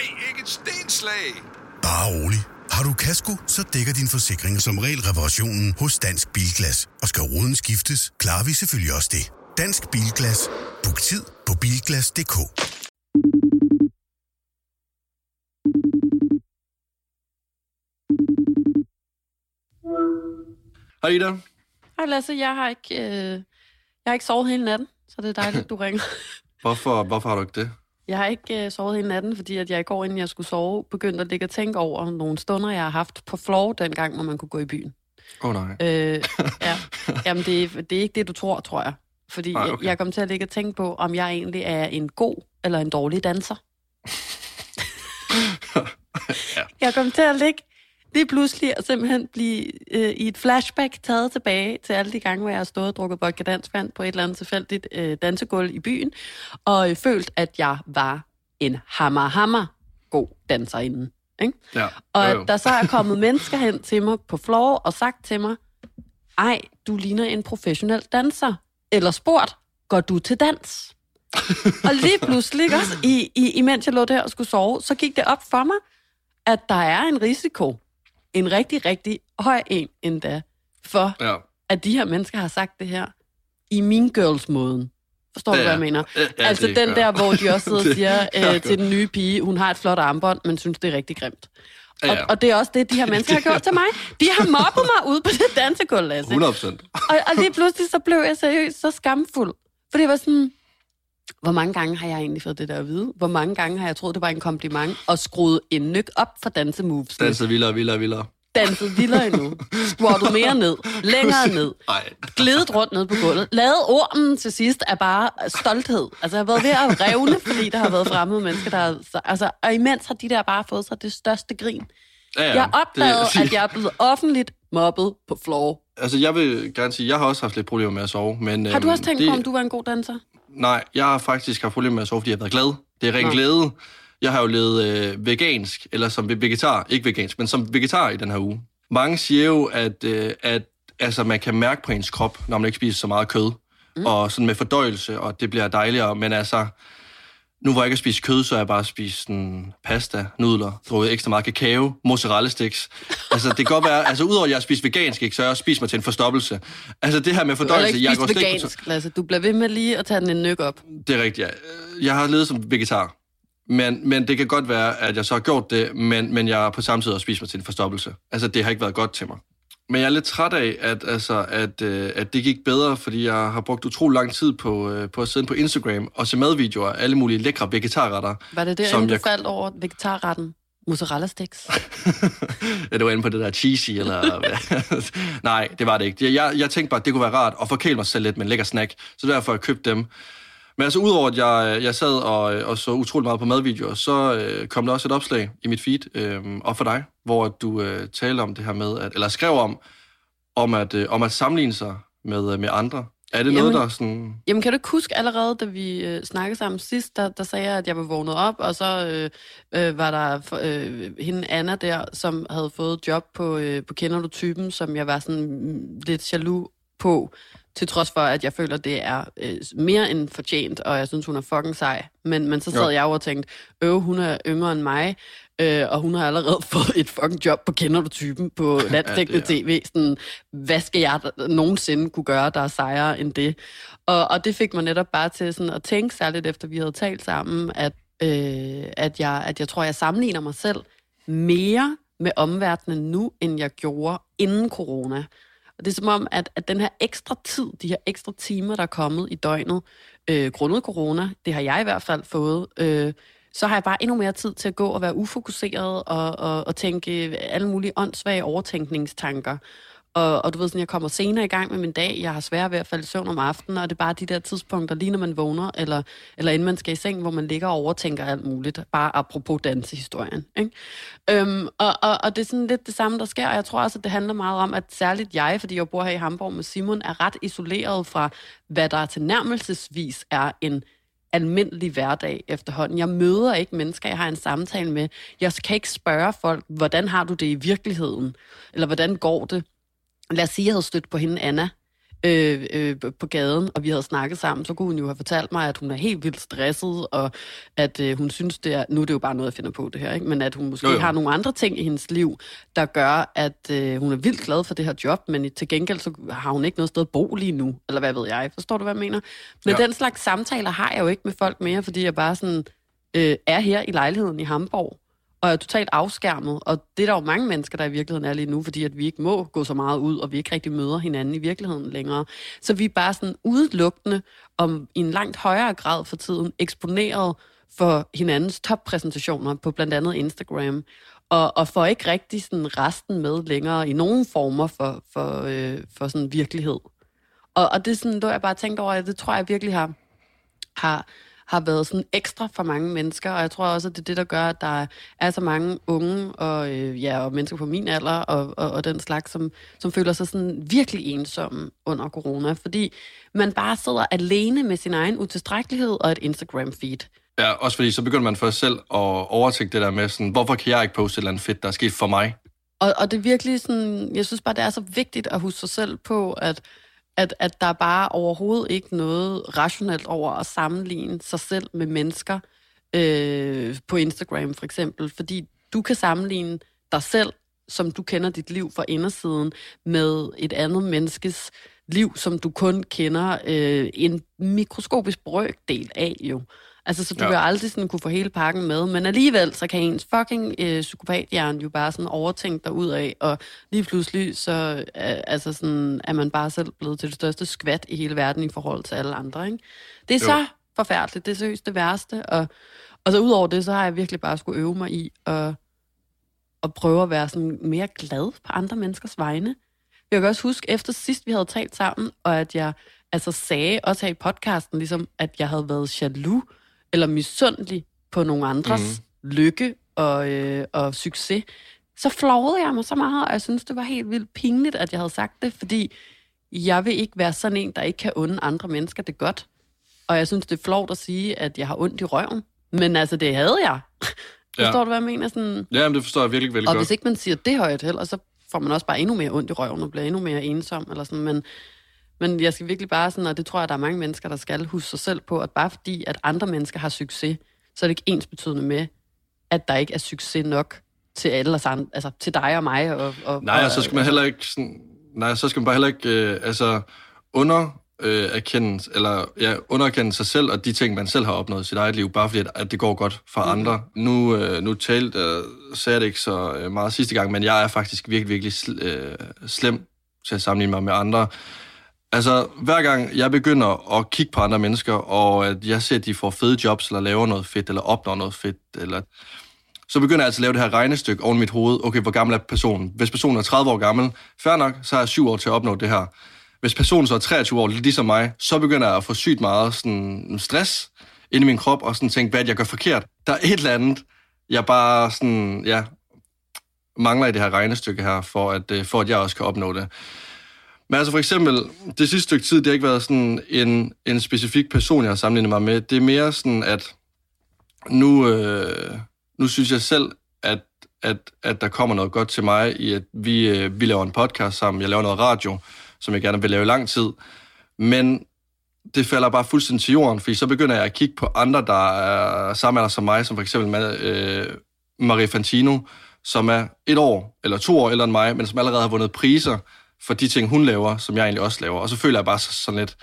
Nej, ikke et stenslag! Bare rolig. Har du kasko, så dækker din forsikring som regel reparationen hos Dansk Bilglas. Og skal ruden skiftes, klarer vi selvfølgelig også det. Dansk Bilglas. Book tid på bilglas.dk. Hej Ida. Hej Lasse, jeg har ikke, øh, jeg har ikke sovet hele natten, så det er dejligt, du ringer. Hvorfor, hvorfor har du ikke det? Jeg har ikke øh, sovet hele natten, fordi at jeg i går, inden jeg skulle sove, begyndte at ligge og tænke over nogle stunder, jeg har haft på floor dengang, hvor man kunne gå i byen. Åh oh, nej. Øh, ja. Jamen, det er, det er ikke det, du tror, tror jeg. Fordi jeg, okay. jeg kom til at ligge og tænke på, om jeg egentlig er en god eller en dårlig danser. Ja. Jeg kom til at ligge lige pludselig og simpelthen blive øh, i et flashback taget tilbage til alle de gange, hvor jeg har stået og drukket vodka dansvand på et eller andet tilfældigt øh, dansegulv i byen, og øh, følt, at jeg var en hammer, hammer god danserinde. Ikke? Ja. Og Jo, jo. at der så er kommet mennesker hen til mig på floor og sagt til mig, ej, du ligner en professionel danser. Eller spurgt, går du til dans? og lige pludselig, også, i, i, imens jeg lå der og skulle sove, så gik det op for mig, at der er en risiko, en rigtig, rigtig høj en endda, for Ja. at de her mennesker har sagt det her i min girls-måden. Forstår du, Ja, hvad ja. jeg mener? Ja, ja, altså den gør der, hvor de også sidder og siger øh, til den nye pige, hun har et flot armbånd, men synes, det er rigtig grimt. Og, Ja, ja. og det er også det, de her mennesker har gjort til mig. De har mobbet mig ude på det dansegulv, Lasse. 100 procent. Og, og lige pludselig så blev jeg seriøst så skamfuld. For det var sådan, hvor mange gange har jeg egentlig fået det der at vide? Hvor mange gange har jeg troet, det var en kompliment, og skruet en nyk op for dansemoves? Danset vildere, vildere, vildere. Danset vildere endnu. Squattet mere ned. Længere ned. Nej. Glidet rundt ned på gulvet. Lavet ormen til sidst af bare stolthed. Altså, jeg har været ved at revne, fordi der har været fremmede mennesker, der har... Altså, og imens har de der bare fået sig det største grin. Ja, ja. Jeg opdagede, Det- at jeg er blevet offentligt mobbet på floor. Altså, jeg vil gerne sige, jeg har også haft lidt problemer med at sove. Men, Har du øhm, også tænkt det, på, om du var en god danser? Nej, jeg har faktisk haft problemer med at sove, fordi jeg har været glad. Det er ren Nå. glæde. Jeg har jo levet øh, vegansk, eller som vegetar, ikke vegansk, men som vegetar i den her uge. Mange siger jo, at, øh, at altså, man kan mærke på ens krop, når man ikke spiser så meget kød, mm. og sådan med fordøjelse, og det bliver dejligere, men altså, nu hvor jeg ikke har spist kød, så har jeg bare spist sådan, pasta, nudler, drukket ekstra meget kakao, mozzarella sticks. Altså, det kan godt være, altså udover at jeg har spist vegansk, ikke, så har jeg også spist mig til en forstoppelse. Altså, det her med Du har fordøjelse, ikke jeg spist på vegansk, Lasse. Du bliver ved med lige at tage den en nyk op. det er rigtigt, ja. Jeg har levet som vegetar. Men, men det kan godt være, at jeg så har gjort det, men, men jeg har på samme tid også spist mig til en forstoppelse. Altså, det har ikke været godt til mig. Men jeg er lidt træt af, at, altså, at, øh, at det gik bedre, fordi jeg har brugt utrolig lang tid på, øh, på at sidde på Instagram og se madvideoer af alle mulige lækre vegetarretter. Var det der, Som jeg- faldt over vegetarretten? Mozzarella sticks. ja, det var inde på det der cheesy, eller? Nej, det var det ikke. Jeg, jeg tænkte bare, at det kunne være rart at forkæle mig selv lidt med en lækker snack, så derfor har jeg købt dem. Men altså, udover at jeg, jeg sad og, og så utrolig meget på madvideoer, så øh, kom der også et opslag i mit feed, øh, og for dig, hvor du øh, talte om det her med, at, eller skrev om, om at, øh, om at sammenligne sig med, øh, med andre. Er det noget, Jamen- der er sådan... Jamen, kan du ikke huske allerede, da vi øh, snakkede sammen sidst, der, der sagde jeg, at jeg var vågnet op, og så øh, øh, var der øh, hende Anna der, som havde fået job på, øh, på Kender du typen, som jeg var sådan lidt jaloux på, til trods for, at jeg føler, det er øh, mere end fortjent, og jeg synes, hun er fucking sej. Men, men så sad Jo. jeg jo og tænkte, øv, hun er yngre end mig, øh, og hun har allerede fået et fucking job på Kender du typen på landstækkende det tv. Sådan, hvad skal jeg nogensinde kunne gøre, der er sejere end det? Og, og det fik mig netop bare til sådan at tænke, særligt efter vi havde talt sammen, at, øh, at, jeg, at jeg tror, jeg sammenligner mig selv mere med omverdenen nu, end jeg gjorde inden corona. Og det er som om, at, at den her ekstra tid, de her ekstra timer, der er kommet i døgnet, øh, grundet corona, det har jeg i hvert fald fået, øh, så har jeg bare endnu mere tid til at gå og være ufokuseret og, og, og tænke alle mulige åndssvage overtænkningstanker. Og, og du ved sådan, jeg kommer senere i gang med min dag, jeg har svært ved at falde i søvn om aftenen, og det er bare de der tidspunkter, lige når man vågner, eller, eller inden man skal i seng, hvor man ligger og overtænker alt muligt, bare apropos dansehistorien. Ikke? Øhm, og, og, og det er sådan lidt det samme, der sker, og jeg tror også, at det handler meget om, at særligt jeg, fordi jeg bor her i Hamburg med Simon, er ret isoleret fra, hvad der tilnærmelsesvis er en almindelig hverdag efterhånden. Jeg møder ikke mennesker, jeg har en samtale med. Jeg kan ikke spørge folk, hvordan har du det i virkeligheden? Eller hvordan går det? Lad os sige, jeg havde stødt på hende, Anna, øh, øh, på gaden, og vi havde snakket sammen, så kunne hun jo have fortalt mig, at hun er helt vildt stresset, og at øh, hun synes, det er, nu er det jo bare noget, jeg finder på det her, ikke? men at hun måske jo, jo. har nogle andre ting i hendes liv, der gør, at øh, hun er vildt glad for det her job, men til gengæld så har hun ikke noget sted at bo lige nu, eller hvad ved jeg. Forstår du, hvad jeg mener? Men ja. den slags samtaler har jeg jo ikke med folk mere, fordi jeg bare sådan øh, er her i lejligheden i Hamburg, og er totalt afskærmet. Og det er der jo mange mennesker, der i virkeligheden er lige nu, fordi at vi ikke må gå så meget ud, og vi ikke rigtig møder hinanden i virkeligheden længere. Så vi er bare sådan udelukkende, om i en langt højere grad for tiden, eksponeret for hinandens toppræsentationer på blandt andet Instagram. Og, og får ikke rigtig sådan resten med længere i nogen former for, for, øh, for sådan virkelighed. Og, og det er sådan, du jeg bare tænkt over, at det tror jeg virkelig har, har, har været sådan ekstra for mange mennesker, og jeg tror også, at det er det, der gør, at der er så mange unge og, øh, ja, og mennesker på min alder og, og, og den slags, som, som føler sig sådan virkelig ensomme under corona, fordi man bare sidder alene med sin egen utilstrækkelighed og et Instagram-feed. Ja, også fordi så begynder man for selv at overtænke det der med, sådan, hvorfor kan jeg ikke poste et eller andet fedt, der er sket for mig? Og, og det er virkelig sådan, jeg synes bare, det er så vigtigt at huske sig selv på, at at, at der er bare overhovedet ikke noget rationelt over at sammenligne sig selv med mennesker øh, på Instagram for eksempel, fordi du kan sammenligne dig selv, som du kender dit liv fra indersiden, med et andet menneskes liv, som du kun kender øh, en mikroskopisk brøkdel af jo. Altså, så du ja. vil aldrig sådan kunne få hele pakken med, men alligevel, så kan ens fucking øh, psykopathjern jo bare sådan overtænke dig ud af, og lige pludselig, så øh, altså sådan, er man bare selv blevet til det største skvat i hele verden i forhold til alle andre, ikke? Det er jo. så forfærdeligt, det er seriøst det værste, og, og så udover det, så har jeg virkelig bare skulle øve mig i at, at prøve at være sådan mere glad på andre menneskers vegne. Jeg kan også huske, efter sidst vi havde talt sammen, og at jeg altså sagde, også her i podcasten, ligesom, at jeg havde været jaloux eller misundelig på nogle andres mm. lykke og, øh, og succes, så flovede jeg mig så meget, og jeg synes, det var helt vildt pinligt, at jeg havde sagt det, fordi jeg vil ikke være sådan en, der ikke kan unde andre mennesker det godt. Og jeg synes, det er flovt at sige, at jeg har ondt i røven. Men altså, det havde jeg. Ja. Forstår du, hvad jeg mener? Sådan... Ja, men det forstår jeg virkelig, virkelig og godt. Og hvis ikke man siger det højt heller, så får man også bare endnu mere ondt i røven og bliver endnu mere ensom. Eller sådan. Men, men jeg skal virkelig bare sådan, og det tror jeg, der er mange mennesker, der skal huske sig selv på, at bare fordi, at andre mennesker har succes, så er det ikke ens betydende med, at der ikke er succes nok til alle os andre, altså til dig og mig. Og, og, nej, og, så skal man heller ikke sådan, nej, så skal man bare heller ikke, øh, altså, under øh, erkende, eller ja, underkende sig selv og de ting, man selv har opnået i sit eget liv, bare fordi, at, at det går godt for mm. andre. Nu, øh, nu talte, øh, sagde jeg det ikke så øh, meget sidste gang, men jeg er faktisk virkelig, virkelig sl, øh, slem til at sammenligne mig med andre. Altså, hver gang jeg begynder at kigge på andre mennesker, og at jeg ser, at de får fede jobs, eller laver noget fedt, eller opnår noget fedt, eller så begynder jeg altså at lave det her regnestykke oven i mit hoved. Okay, hvor gammel er personen? Hvis personen er 30 år gammel, fair nok, så har jeg 7 år til at opnå det her. Hvis personen så er 23 år, ligesom mig, så begynder jeg at få sygt meget sådan, stress ind i min krop, og sådan tænke, hvad jeg gør forkert. Der er et eller andet, jeg bare sådan, ja, mangler i det her regnestykke her, for at, øh, for at jeg også kan opnå det. Men altså for eksempel, det sidste stykke tid, det har ikke været sådan en, en specifik person, jeg har sammenlignet mig med. Det er mere sådan, at nu, øh, nu synes jeg selv, at, at, at der kommer noget godt til mig i, at vi, øh, vi laver en podcast sammen. Jeg laver noget radio, som jeg gerne vil lave i lang tid. Men det falder bare fuldstændig til jorden, fordi så begynder jeg at kigge på andre, der er samme alder som mig, som for eksempel med, øh, Marie Fantino, som er et år eller to år ældre end mig, men som allerede har vundet priser for de ting, hun laver, som jeg egentlig også laver. Og så føler jeg bare sådan lidt,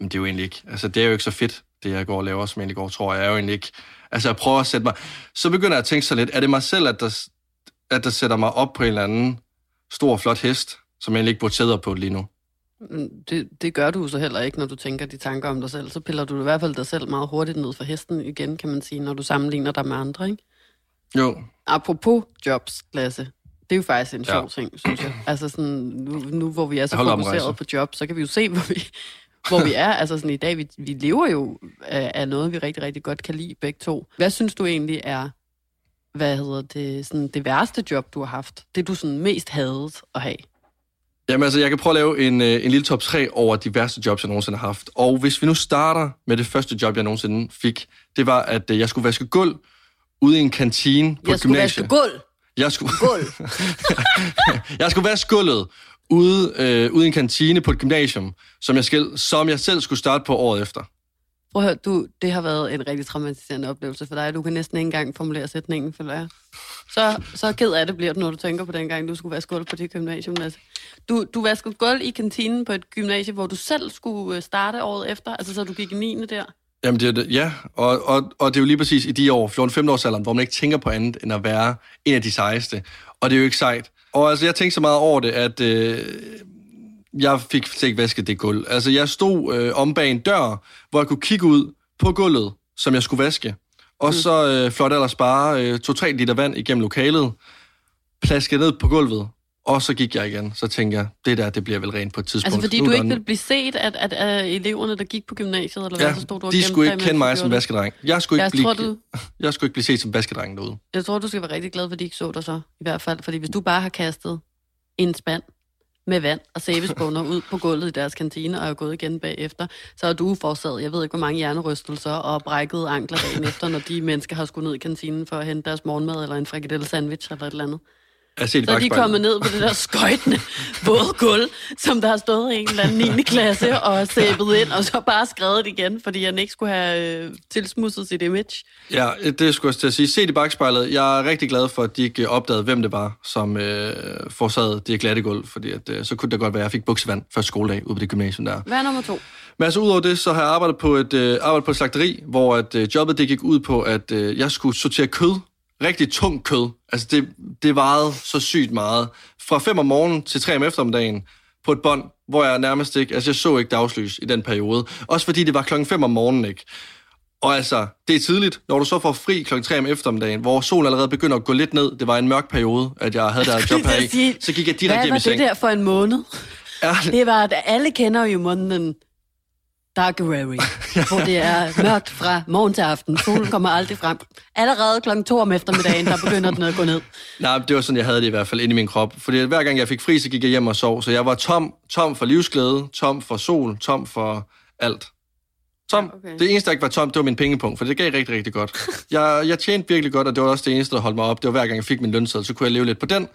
men det er jo egentlig ikke, altså det er jo ikke så fedt, det jeg går og laver, som jeg egentlig går tror jeg er jo egentlig ikke. Altså jeg prøver at sætte mig, så begynder jeg at tænke så lidt, er det mig selv, at der, at der sætter mig op på en eller anden stor, flot hest, som jeg egentlig ikke burde sæde på lige nu? Mm, det, det gør du så heller ikke, når du tænker de tanker om dig selv. Så piller du i hvert fald dig selv meget hurtigt ned for hesten igen, kan man sige, når du sammenligner dig med andre, ikke? Jo. Apropos jobs, Lasse. Det er jo faktisk en sjov ja. ting, synes jeg. Altså sådan, nu, nu hvor vi er så fokuseret på job, så kan vi jo se, hvor vi, hvor vi er. Altså sådan i dag, vi, vi lever jo af, af noget, vi rigtig, rigtig godt kan lide begge to. Hvad synes du egentlig er, hvad hedder det, sådan det værste job, du har haft? Det, du sådan mest hadet at have? Jamen altså, jeg kan prøve at lave en, øh, en lille top 3 over de værste jobs, jeg nogensinde har haft. Og hvis vi nu starter med det første job, jeg nogensinde fik, det var, at øh, jeg skulle vaske gulv ude i en kantine på jeg et gymnasie. Jeg skulle vaske gulv? Jeg skulle, jeg skulle vaske gulvet ude, øh, ude i en kantine på et gymnasium, som jeg, skal, som jeg selv skulle starte på året efter. Prøv at høre, du, det har været en rigtig traumatiserende oplevelse for dig. Du kan næsten ikke engang formulere sætningen, føler jeg. Så, så ked af det bliver du, når du tænker på den gang, du skulle vaske gulv på det gymnasium. Altså. Du, du vaskede gulv i kantinen på et gymnasium, hvor du selv skulle øh, starte året efter, altså så du gik i 9. der. Jamen, det er det, ja, og, og, og det er jo lige præcis i de år, 14-15 års alderen, hvor man ikke tænker på andet end at være en af de sejeste. Og det er jo ikke sejt. Og altså, jeg tænkte så meget over det, at øh, jeg fik slet ikke vasket det gulv. Altså, jeg stod øh, om bag en dør, hvor jeg kunne kigge ud på gulvet, som jeg skulle vaske. Og mm. så øh, flot ellers bare øh, 2-3 liter vand igennem lokalet, plaskede ned på gulvet, og så gik jeg igen. Så tænkte jeg, det der, det bliver vel rent på et tidspunkt. Altså fordi Nu du ikke ville blive set af, at, at eleverne, der gik på gymnasiet, eller Ja, hvad, så stod du de skulle ikke kende mig som vaskedreng. Jeg skulle ikke, Jeg blive, tror, du, jeg skulle ikke blive set som vaskedreng derude. jeg tror, du skal være rigtig glad for, at de ikke så dig så, i hvert fald. Fordi hvis du bare har kastet en spand med vand og sæbespåner ud på gulvet i deres kantine og er gået igen bagefter, så er du forårsaget, jeg ved ikke, hvor mange hjernerystelser og brækkede ankler dagen efter, når de mennesker har skulle ned i kantinen for at hente deres morgenmad eller en frikadelle sandwich eller et eller andet. Jeg det Så er de kommet ned på det der skøjtende våde gulv, som der har stået i en eller anden 9. klasse og sæbet ind, og så bare skrevet det igen, fordi han ikke skulle have øh, tilsmusset sit image. Ja, det skulle jeg til at sige. Se i bagspejlet. Jeg er rigtig glad for, at de ikke opdagede, hvem det var, som øh, forsagede det glatte gulv, fordi at, øh, så kunne det godt være, at jeg fik buksevand første skoledag ude på det gymnasium der. Hvad er nummer to? Men altså udover det, så har jeg arbejdet på et, øh, arbejdet på et slagteri, hvor at, øh, jobbet det gik ud på, at øh, jeg skulle sortere kød. Rigtig tung kød. Altså det, det varede så sygt meget. Fra 5 om morgenen til 3 om eftermiddagen på et bånd, hvor jeg nærmest ikke... Altså jeg så ikke dagslys i den periode. Også fordi det var klokken 5 om morgenen, ikke? Og altså, det er tidligt, når du så får fri klokken 3 om eftermiddagen, hvor solen allerede begynder at gå lidt ned. Det var en mørk periode, at jeg havde der et job her i. Så gik jeg Hvad direkte hjem var i det seng. der for en måned? Ja, Det var, at alle kender jo måneden Darkerary, hvor det er mørkt fra morgen til aften. Solen kommer aldrig frem. Allerede klokken to om eftermiddagen, der begynder den at gå ned. Nej, det var sådan, jeg havde det i hvert fald inde i min krop. Fordi hver gang jeg fik fri, så gik jeg hjem og sov. Så jeg var tom, tom for livsglæde, tom for sol, tom for alt. Tom. Ja, okay. Det eneste, der ikke var tom, det var min pengepunkt, for det gav rigtig, rigtig godt. Jeg, jeg tjente virkelig godt, og det var også det eneste, der holdt mig op. Det var hver gang, jeg fik min lønseddel, så kunne jeg leve lidt på den.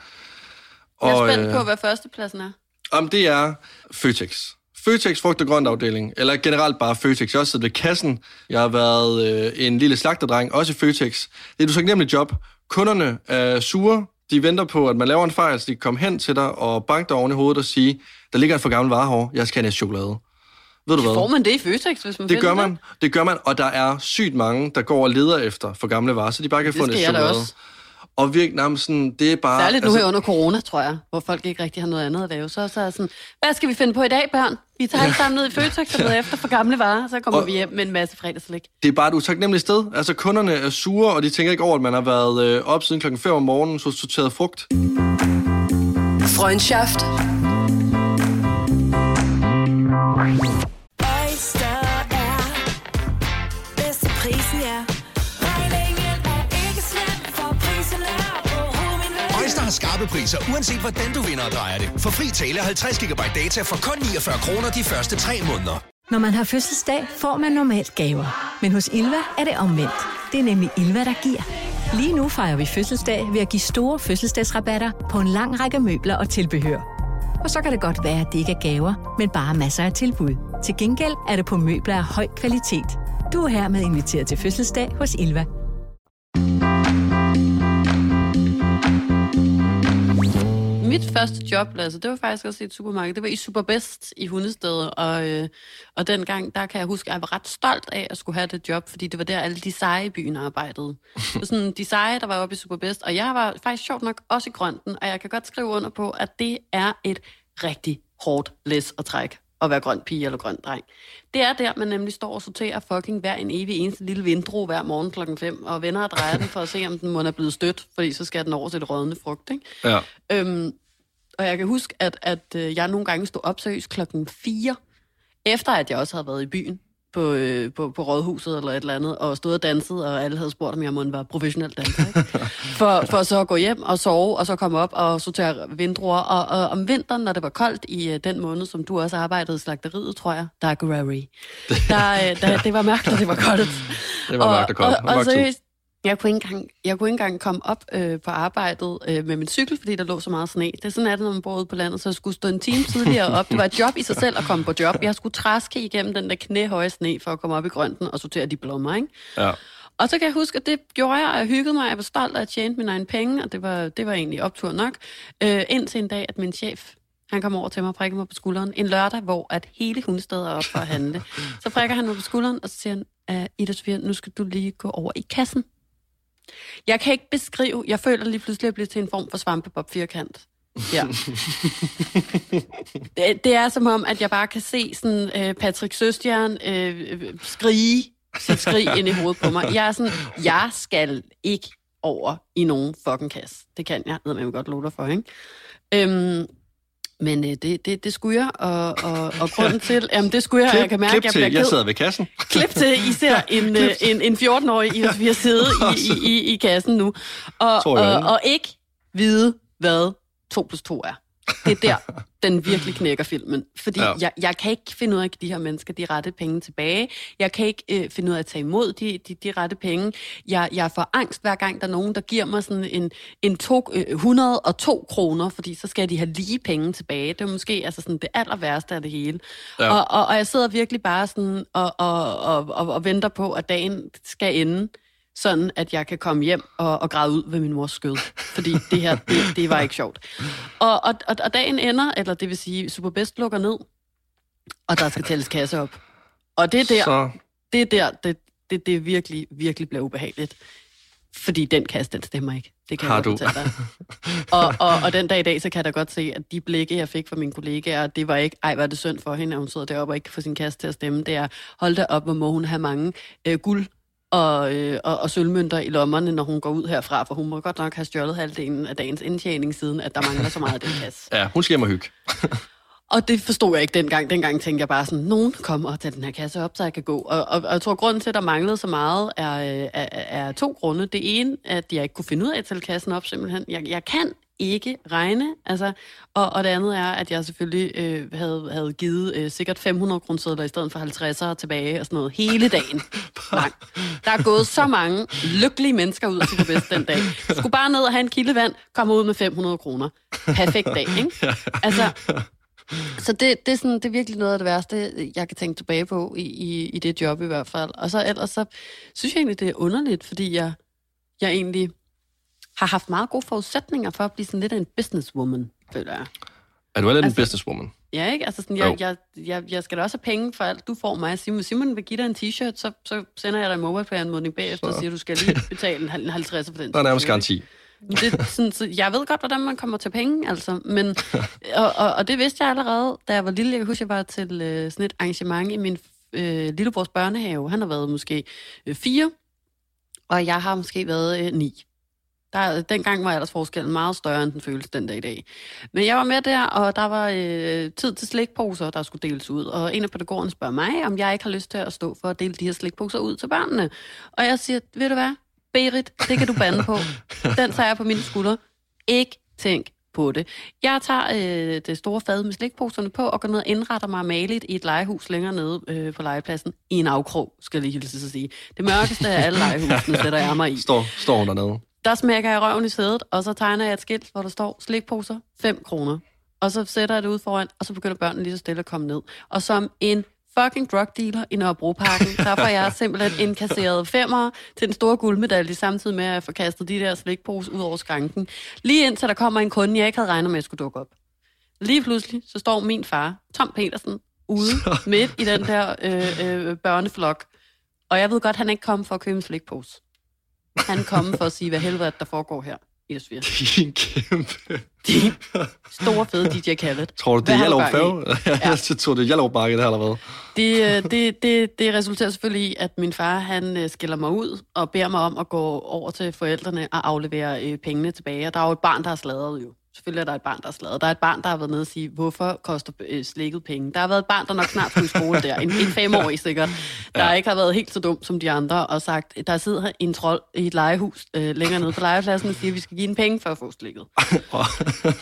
Jeg er spændt øh, på, hvad førstepladsen er. om det er Føtex. Føtex frugt og grønt afdeling, eller generelt bare Føtex. Jeg har også siddet ved kassen. Jeg har været øh, en lille slagterdreng, også i Føtex. Det er du så nemlig job. Kunderne er sure. De venter på, at man laver en fejl, så de kan komme hen til dig og banke dig oven i hovedet og sige, der ligger en for gammel vare her. Jeg skal have en chokolade. Ved du hvad? Får man det i Føtex, hvis man Det gør man, det gør man, og der er sygt mange, der går og leder efter for gamle varer, så de bare kan Det få en chokolade. også. Og virkelig, nærmest sådan, det er bare... Særligt nu her under corona, tror jeg, hvor folk ikke rigtig har noget andet at lave. Så, så er jeg sådan, hvad skal vi finde på i dag, børn? Vi tager alle sammen ned i Føtex og leder efter for gamle varer, så kommer Og- vi hjem med en masse fredagslæg. det er bare et utaknemmeligt sted. Altså, kunderne er sure, og de tænker ikke over, at man har været øh, op siden klokken 5 om morgenen, så sorteret frugt. Freundschaft. Øjster priser, uanset hvordan du vinder og drejer det. For fri tale 50 GB data for kun 49 kroner de første 3 måneder. Når man har fødselsdag, får man normalt gaver. Men hos Ilva er det omvendt. Det er nemlig Ilva, der giver. Lige nu fejrer vi fødselsdag ved at give store fødselsdagsrabatter på en lang række møbler og tilbehør. Og så kan det godt være, at det ikke er gaver, men bare masser af tilbud. Til gengæld er det på møbler af høj kvalitet. Du er hermed inviteret til fødselsdag hos Ilva. Første job, altså, det var faktisk også i et supermarked. Det var i Superbest i Hundested, og, øh, og dengang, der kan jeg huske, at jeg var ret stolt af at skulle have det job, fordi det var der, alle de seje i byen arbejdede. Så sådan, de seje, der var oppe i Superbest, og jeg var faktisk sjovt nok også i grønten, og jeg kan godt skrive under på, at det er et rigtig hårdt læs at trække at være grøn pige eller grøn dreng. Det er der, man nemlig står og sorterer fucking hver en evig eneste lille vindro hver morgen klokken 5, og vender og drejer den for at se, om den må er blevet stødt, fordi så skal den over til det rådne frugt, ikke? Ja. Øhm, og jeg kan huske, at, at øh, jeg nogle gange stod op seriøst klokken 4, efter at jeg også havde været i byen på, øh, på, på rådhuset eller et eller andet, og stod og danset, og alle havde spurgt, om jeg måtte være professionel danser. Ikke? For, for så at gå hjem og sove, og så komme op og sortere vindruer. Og, og om vinteren, når det var koldt i øh, den måned, som du også arbejdede i slagteriet, tror jeg, Darkerary, der, øh, der, det var mørkt, og det var koldt. Det var mørkt og koldt. Og, og, og seriøst, Jeg kunne ikke engang, jeg kunne ikke engang komme op øh, på arbejdet øh, med min cykel, fordi der lå så meget sne. Det er sådan, at når man bor ude på landet, så jeg skulle stå en time tidligere op. Det var et job i sig selv at komme på job. Jeg skulle træske igennem den der knæhøje sne for at komme op i grønten og sortere de blommer, ikke? Ja. Og så kan jeg huske, at det gjorde jeg, og jeg hyggede mig, jeg var stolt, og jeg tjente mine egne penge, og det var, det var egentlig optur nok. Øh, indtil en dag, at min chef, han kom over til mig og prikkede mig på skulderen. En lørdag, hvor at hele hundestedet er op for at handle. Så prikker han mig på skulderen, og så siger han, uh, Ida Sofia, nu skal du lige gå over i kassen. Jeg kan ikke beskrive, jeg føler lige pludselig, at jeg bliver til en form for svampebob firkant. Ja. det, det er som om, at jeg bare kan se sådan uh, Patrick Søstjern uh, skrige sit skrig ind i hovedet på mig. Jeg er sådan, jeg skal ikke over i nogen fucking kasse. Det kan jeg, ved man godt love dig for, ikke? Øhm, men øh, det, det, det skulle jeg, og, og, og grunden til, jamen det skulle jeg, og jeg kan mærke, klip at jeg til, bliver jeg ked. sidder ved kassen. Klip til, I ser en, øh, en, en 14-årig, I vi har siddet i, i, i, i kassen nu, og, jeg, og, ja. og ikke vide, hvad 2 plus 2 er. Det er der, den virkelig knækker filmen. Fordi Ja. jeg, jeg kan ikke finde ud af, at de her mennesker de rette penge tilbage. Jeg kan ikke øh, finde ud af at tage imod de, de, de rette penge. Jeg, jeg får angst hver gang, der er nogen, der giver mig sådan en, en to, øh, 102 kroner, fordi så skal de have lige penge tilbage. Det er måske altså sådan det aller værste af det hele. Ja. Og, og, og jeg sidder virkelig bare sådan og, og, og, og, og venter på, at dagen skal ende sådan at jeg kan komme hjem og, og græde ud ved min mors skød. Fordi det her, det, det var ikke sjovt. Og, og, og, og dagen ender, eller det vil sige, Superbest lukker ned, og der skal tælles kasse op. Og det er der, Så det er der, det, det, det virkelig, virkelig bliver ubehageligt. Fordi den kasse, den stemmer ikke. Det kan Har jeg du? godt fortælle dig. Og, og, og den dag i dag, så kan jeg da godt se, at de blikke, jeg fik fra mine kollegaer, det var ikke, ej, hvad er det synd for hende, at hun sidder deroppe og ikke kan få sin kasse til at stemme. Det er, hold da op, hvor må hun have mange øh, guld og, øh, og, og sølvmønter i lommerne, når hun går ud herfra, for hun må godt nok have stjålet halvdelen af dagens indtjening, siden at der mangler så meget af den kasse. ja, hun skal hjem og hygge. Og det forstod jeg ikke dengang. Dengang tænkte jeg bare sådan, nogen kommer og tager den her kasse op, så jeg kan gå. Og, og, og jeg tror, grunden til, at der manglede så meget, er, øh, er, er to grunde. Det ene, at jeg ikke kunne finde ud af at tælle kassen op, simpelthen. Jeg, jeg kan ikke regne. Altså, og, og det andet er, at jeg selvfølgelig øh, havde, havde givet øh, sikkert 500 kroner i stedet for 50'ere tilbage og sådan noget hele dagen lang. Der er gået så mange lykkelige mennesker ud til bedst den dag. Skulle bare ned og have en kilde vand, komme ud med 500 kroner. Perfekt dag, ikke? Altså, så det, det, er sådan, det er virkelig noget af det værste, jeg kan tænke tilbage på i, i, i det job i hvert fald. Og så ellers så synes jeg egentlig, det er underligt, fordi jeg, jeg egentlig har haft meget gode forudsætninger for at blive sådan lidt en businesswoman, føler jeg. Er du lidt en Altså- businesswoman? Ja, ikke? Altså sådan, jeg, jeg, jeg, jeg skal da også have penge for alt, du får mig. Simon, Simon vil give dig en t-shirt, så, så sender jeg dig en mobile bagefter og siger, du skal lige betale en hal- en 50 for den Der er nærmest garanti. det, sådan, så jeg ved godt, hvordan man kommer til penge, altså. Men, og, og, og det vidste jeg allerede, da jeg var lille. Jeg kan huske, jeg var til øh, sådan et arrangement i min øh, lillebrors børnehave. Han har været måske øh, fire, og jeg har måske været øh, ni. Der, dengang var aldersforskellen meget større, end den føles den dag i dag. Men jeg var med der, og der var øh, tid til slikposer, der skulle deles ud. Og en af pædagogerne spørger mig, om jeg ikke har lyst til at stå for at dele de her slikposer ud til børnene. Og jeg siger, ved du hvad, Berit, det kan du bande på. Den tager jeg på mine skuldre. Ikke tænk på det. Jeg tager øh, det store fad med slikposerne på og går ned og indretter mig maligt i et legehus længere nede øh, på legepladsen. I en afkrog, skal jeg lige hilse at sige. Det mørkeste af alle legehusene sætter jeg mig i. Står, står hun dernede. Der smækker jeg røven i sædet, og så tegner jeg et skilt, hvor der står slikposer 5 kroner. Og så sætter jeg det ud foran, og så begynder børnene lige så stille at komme ned. Og som en fucking drug dealer i Nørrebroparken, der får jeg simpelthen indkasseret femmer til den store guldmedalje, samtidig med at få kastet de der slikposer ud over skranken. Lige indtil der kommer en kunde, jeg ikke havde regnet med, at skulle dukke op. Lige pludselig, så står min far, Tom Petersen, ude midt i den der øh, øh, børneflok. Og jeg ved godt, han ikke kommet for at købe en slikpose. Han kommet for at sige, hvad helvede der foregår her i Østvir. Din kæmpe... De store fede DJ Khaled. Tror du, det er har i? Færge? Ja. Jeg tror, det er Hjallerup Marked her, eller hvad? Det, øh, det, det, det resulterer selvfølgelig i, at min far han øh, skiller mig ud og beder mig om at gå over til forældrene og aflevere øh, pengene tilbage. Og der er jo et barn, der har sladret jo, Selvfølgelig er der et barn, der er slaget. Der er et barn, der har været nede og sige, hvorfor koster øh, slikket penge? Der har været et barn, der nok snart skulle skole der. En, en femårig sikkert. Der ja. ikke har været helt så dum som de andre og sagt, der sidder en trold i et legehus øh, længere nede på legepladsen og siger, vi skal give en penge for at få slikket.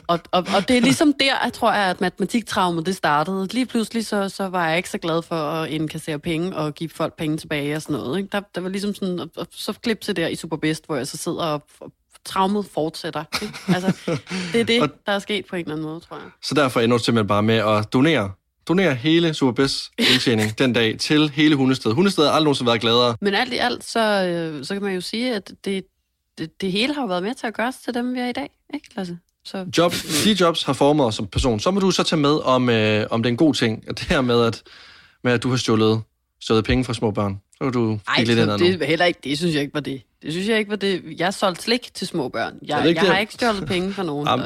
og, og, og det er ligesom der, tror jeg, at matematiktraumet det startede. Lige pludselig så, så var jeg ikke så glad for at indkassere penge og give folk penge tilbage og sådan noget. Ikke? Der, der var ligesom sådan, og, og så klip til der i Superbest, hvor jeg så sidder og, og traumet fortsætter. Ikke? Altså, det er det, der er sket på en eller anden måde, tror jeg. Så derfor ender du simpelthen bare med at donere donere hele Superbest indtjening den dag til hele Hundested. Hundested har aldrig nogensinde været gladere. Men alt i alt, så, øh, så kan man jo sige, at det, det, det hele har jo været med til at gøre os til dem, vi er i dag. Ikke, Lasse? Så, Jobs, de jobs har formet os som person. Så må du så tage med, om, øh, om det er en god ting. At det her med, at, med, at du har stjålet, stjålet penge fra små børn. Så kan du Ej, lidt det, er heller ikke, det synes jeg ikke var det. Det synes jeg ikke var det. Jeg har solgt slik til små børn. Jeg, det ikke jeg har ikke stjålet penge fra nogen. Jamen.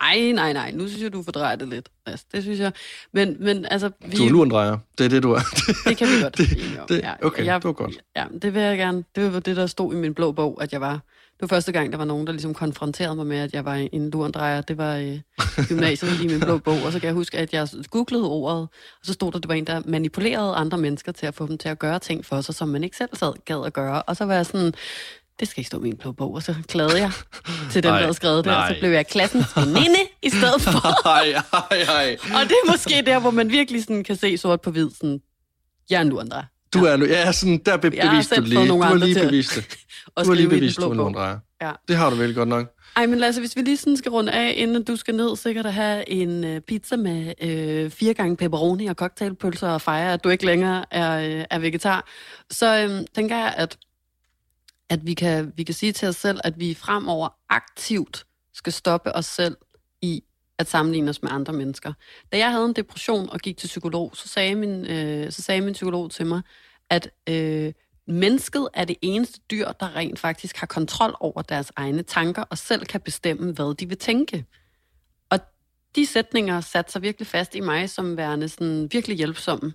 Ej, nej, nej. Nu synes jeg, du fordrejer det lidt. Altså, det synes jeg. Men, men altså... Vi, Du er lurendrejer. Det er det, du er. Det kan vi godt Det- det- okay, det var godt. Ja, det vil jeg gerne. Det var det, der stod i min blå bog, at jeg var... Det var første gang, der var nogen, der ligesom konfronterede mig med, at jeg var en lurendrejer. Det var øh, gymnasiet i min blå bog. Og så kan jeg huske, at jeg googlede ordet, og så stod der, at det var en, der manipulerede andre mennesker til at få dem til at gøre ting for sig, som man ikke selv sad gad at gøre. Og så var jeg sådan, det skal ikke stå i min blå bog. Og så klagede jeg til dem, der Nej, havde skrevet det, og så blev jeg klassens veninde i stedet for. Ej, ej, ej. Og det er måske der, hvor man virkelig sådan kan se sort på hvid, sådan, jeg er en lurendrejer. Du er nu, ja, sådan, der be- Jeg beviste du lige. Du har lige bevist det. Og Du har lige skrive i bevist, du er lurendrejer. Ja. Det har du vel godt nok. Ej, men Lasse, hvis vi lige sådan skal runde af, inden du skal ned sikkert at have en øh, pizza med øh, fire gange pepperoni og cocktailpølser og fejre, at du ikke længere er, øh, er vegetar, så øh, tænker jeg, at, at vi, kan, vi kan sige til os selv, at vi fremover aktivt skal stoppe os selv i at sammenligne os med andre mennesker. Da jeg havde en depression og gik til psykolog, så sagde min, øh, så sagde min psykolog til mig, at øh, mennesket er det eneste dyr, der rent faktisk har kontrol over deres egne tanker og selv kan bestemme, hvad de vil tænke. Og de sætninger satte sig virkelig fast i mig som værende sådan virkelig hjælpsomme.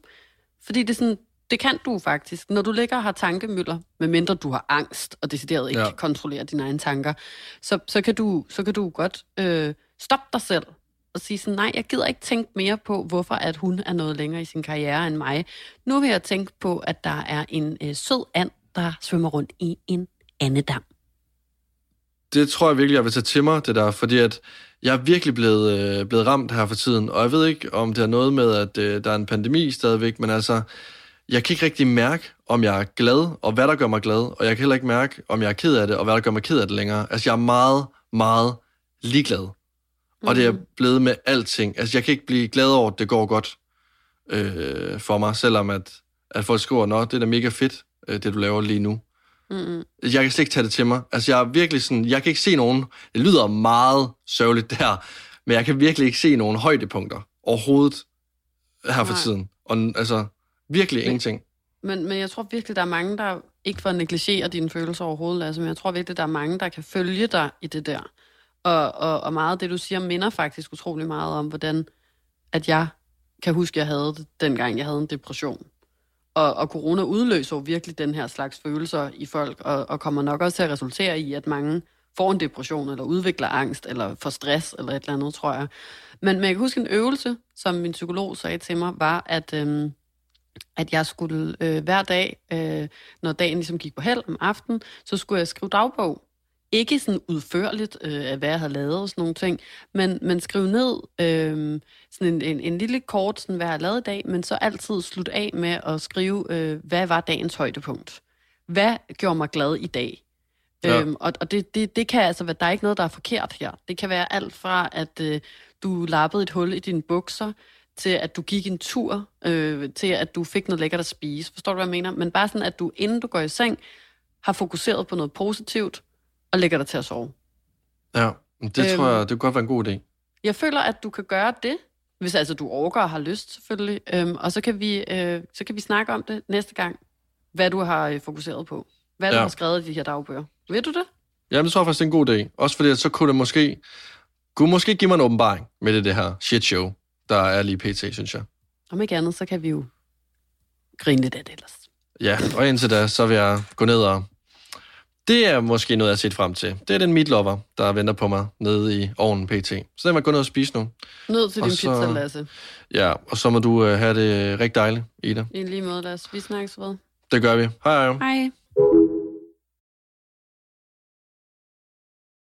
Fordi det, er sådan, det kan du faktisk. Når du ligger og har tankemøller, medmindre du har angst og decideret ikke Ja. kan kontrollere dine egne tanker, så, så, kan, du, så kan du godt øh, stoppe dig selv og sige sådan, nej, jeg gider ikke tænke mere på, hvorfor at hun er noget længere i sin karriere end mig. Nu vil jeg tænke på, at der er en øh, sød and, der svømmer rundt i en andedam. Det tror jeg virkelig, jeg vil tage til mig, det der, fordi at jeg er virkelig blevet, øh, blevet ramt her for tiden, og jeg ved ikke, om det er noget med, at øh, der er en pandemi stadigvæk, men altså, jeg kan ikke rigtig mærke, om jeg er glad, og hvad der gør mig glad, og jeg kan heller ikke mærke, om jeg er ked af det, og hvad der gør mig ked af det længere. Altså, jeg er meget, meget ligeglad. Og det er blevet med alting. Altså, jeg kan ikke blive glad over, at det går godt øh, for mig, selvom at, at folk skriver, nå, det er da mega fedt, øh, det du laver lige nu. Mm-hmm. Jeg kan slet ikke tage det til mig. Altså, jeg er virkelig sådan, jeg kan ikke se nogen, det lyder meget sørgeligt der, men jeg kan virkelig ikke se nogen højdepunkter overhovedet her for Nej. tiden. Og altså, virkelig ingenting. Men, men jeg tror virkelig, der er mange, der ikke for at negligere dine følelser overhovedet, Lasse, men jeg tror virkelig, der er mange, der kan følge dig i det der. Og, og, og meget af det, du siger, minder faktisk utrolig meget om, hvordan at jeg kan huske, jeg havde det, dengang jeg havde en depression. Og, og corona udløser jo virkelig den her slags følelser i folk, og, og kommer nok også til at resultere i, at mange får en depression, eller udvikler angst, eller får stress, eller et eller andet, tror jeg. Men, men jeg kan huske en øvelse, som min psykolog sagde til mig, var, at, øhm, at jeg skulle øh, hver dag, øh, når dagen ligesom gik på held om aftenen, så skulle jeg skrive dagbog. Ikke sådan udførligt øh, af, hvad jeg havde lavet og sådan nogle ting, men, men skrive ned øh, sådan en, en, en lille kort, sådan, hvad jeg havde lavet i dag, men så altid slutte af med at skrive, øh, hvad var dagens højdepunkt? Hvad gjorde mig glad i dag? Ja. Øhm, og og det, det, det kan altså være, der er ikke noget, der er forkert her. Det kan være alt fra, at øh, du lappede et hul i dine bukser, til at du gik en tur, øh, til at du fik noget lækkert at spise. Forstår du, hvad jeg mener? Men bare sådan, at du inden du går i seng, har fokuseret på noget positivt, og lægger dig til at sove. Ja, det Øhm. tror jeg, det kunne godt være en god idé. Jeg føler, at du kan gøre det, hvis altså du overgår og har lyst selvfølgelig, øhm, og så kan, vi, øh, så kan vi snakke om det næste gang, hvad du har øh, fokuseret på. Hvad ja. du har skrevet i de her dagbøger. Ved du det? Jamen, det tror jeg faktisk, det er en god idé. Også fordi, at så kunne det måske, kunne måske give mig en åbenbaring med det, det her shit show, der er lige pt, synes jeg. Om ikke andet, så kan vi jo grine lidt af det ellers. Ja, og indtil da, så vil jeg gå ned og Det er måske noget, jeg har set frem til. Det er den meatlover, der venter på mig nede i ovnen pt. Så den vil gå ned og spise nu. Ned til Og din så- pizza, Lasse. Ja, og så må du øh, have det rigtig dejligt, Ida. I lige måde, Lasse. Vi snakkes ved. Det gør vi. Hej hej. Hej.